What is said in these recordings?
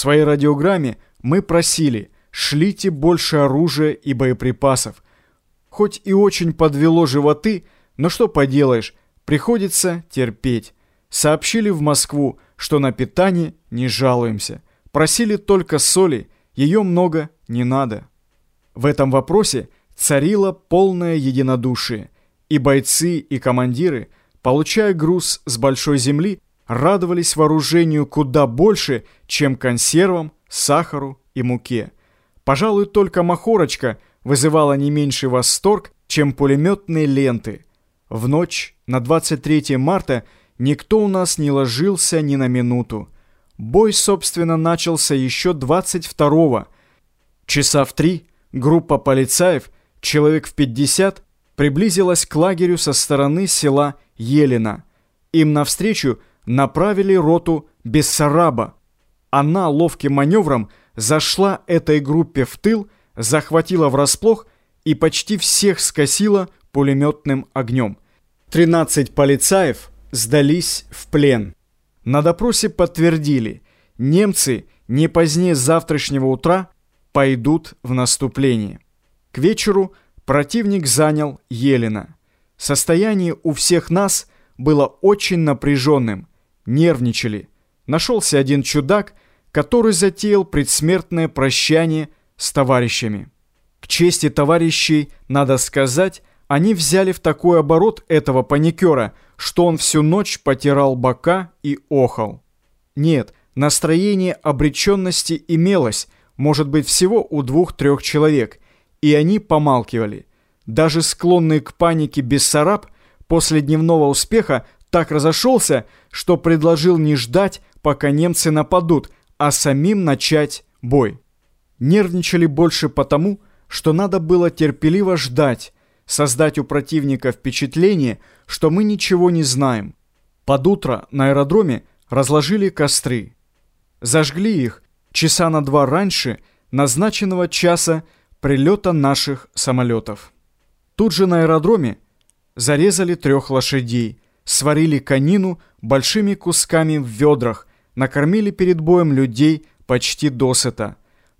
своей радиограмме мы просили «шлите больше оружия и боеприпасов». Хоть и очень подвело животы, но что поделаешь, приходится терпеть. Сообщили в Москву, что на питание не жалуемся. Просили только соли, ее много не надо. В этом вопросе царило полное единодушие, и бойцы, и командиры, получая груз с большой земли, радовались вооружению куда больше, чем консервам, сахару и муке. Пожалуй, только махорочка вызывала не меньший восторг, чем пулеметные ленты. В ночь на 23 марта никто у нас не ложился ни на минуту. Бой, собственно, начался еще 22-го. Часа в три группа полицаев, человек в 50, приблизилась к лагерю со стороны села Елена. Им навстречу направили роту Бессараба. Она ловким маневром зашла этой группе в тыл, захватила врасплох и почти всех скосила пулеметным огнем. 13 полицаев сдались в плен. На допросе подтвердили, немцы не позднее завтрашнего утра пойдут в наступление. К вечеру противник занял Елена. Состояние у всех нас было очень напряженным нервничали. Нашелся один чудак, который затеял предсмертное прощание с товарищами. К чести товарищей, надо сказать, они взяли в такой оборот этого паникера, что он всю ночь потирал бока и охал. Нет, настроение обреченности имелось, может быть, всего у двух-трех человек, и они помалкивали. Даже склонный к панике Бессараб после дневного успеха так разошелся, что предложил не ждать, пока немцы нападут, а самим начать бой. Нервничали больше потому, что надо было терпеливо ждать, создать у противника впечатление, что мы ничего не знаем. Под утро на аэродроме разложили костры. Зажгли их часа на два раньше назначенного часа прилета наших самолетов. Тут же на аэродроме зарезали трех лошадей, сварили конину большими кусками в ведрах, накормили перед боем людей почти досыта.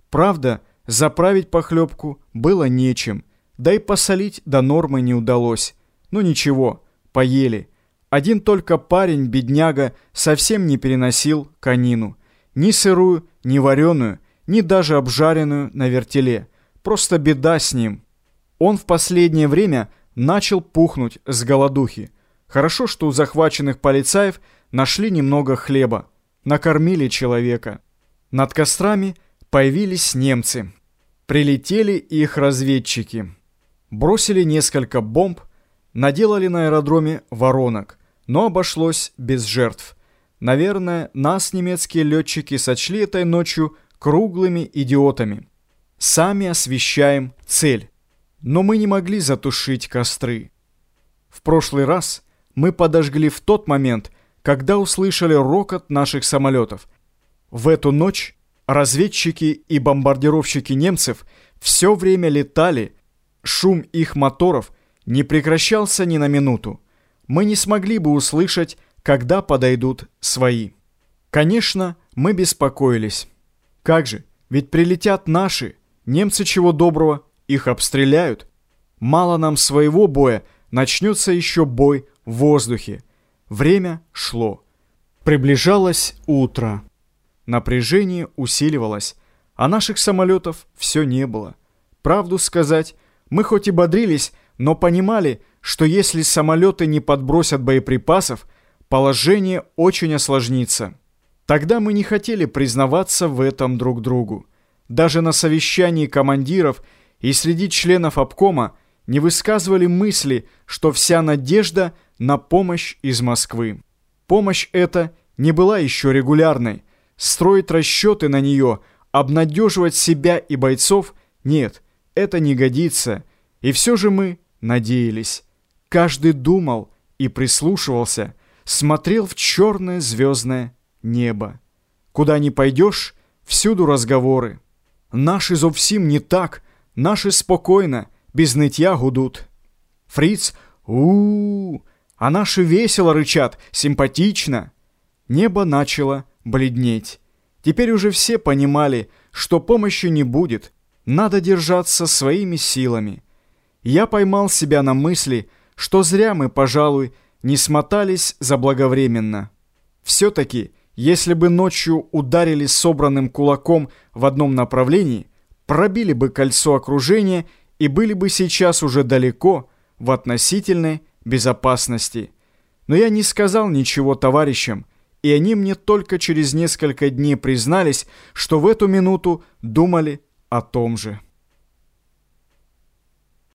Правда, заправить похлебку было нечем, да и посолить до нормы не удалось. Ну ничего, поели. Один только парень, бедняга, совсем не переносил конину. Ни сырую, ни вареную, ни даже обжаренную на вертеле. Просто беда с ним. Он в последнее время начал пухнуть с голодухи. Хорошо, что у захваченных полицаев нашли немного хлеба. Накормили человека. Над кострами появились немцы. Прилетели их разведчики. Бросили несколько бомб, наделали на аэродроме воронок, но обошлось без жертв. Наверное, нас немецкие летчики сочли этой ночью круглыми идиотами. Сами освещаем цель. Но мы не могли затушить костры. В прошлый раз мы подожгли в тот момент, когда услышали рокот наших самолетов. В эту ночь разведчики и бомбардировщики немцев все время летали, шум их моторов не прекращался ни на минуту. Мы не смогли бы услышать, когда подойдут свои. Конечно, мы беспокоились. Как же, ведь прилетят наши, немцы чего доброго, их обстреляют. Мало нам своего боя, начнется еще бой в воздухе. Время шло. Приближалось утро. Напряжение усиливалось, а наших самолетов все не было. Правду сказать, мы хоть и бодрились, но понимали, что если самолеты не подбросят боеприпасов, положение очень осложнится. Тогда мы не хотели признаваться в этом друг другу. Даже на совещании командиров и среди членов обкома не высказывали мысли, что вся надежда на помощь из Москвы. Помощь эта не была еще регулярной. Строить расчеты на нее, обнадеживать себя и бойцов – нет, это не годится. И все же мы надеялись. Каждый думал и прислушивался, смотрел в черное звездное небо. Куда ни пойдешь, всюду разговоры. Наши зовсім не так, наши спокойно – без нытья гудут. Фриц у, -у, -у а наши весело рычат, симпатично. Небо начало бледнеть. Теперь уже все понимали, что помощи не будет, надо держаться своими силами. Я поймал себя на мысли, что зря мы, пожалуй, не смотались заблаговременно. Все-таки, если бы ночью ударили собранным кулаком в одном направлении, пробили бы кольцо окружения и были бы сейчас уже далеко, в относительной безопасности. Но я не сказал ничего товарищам, и они мне только через несколько дней признались, что в эту минуту думали о том же.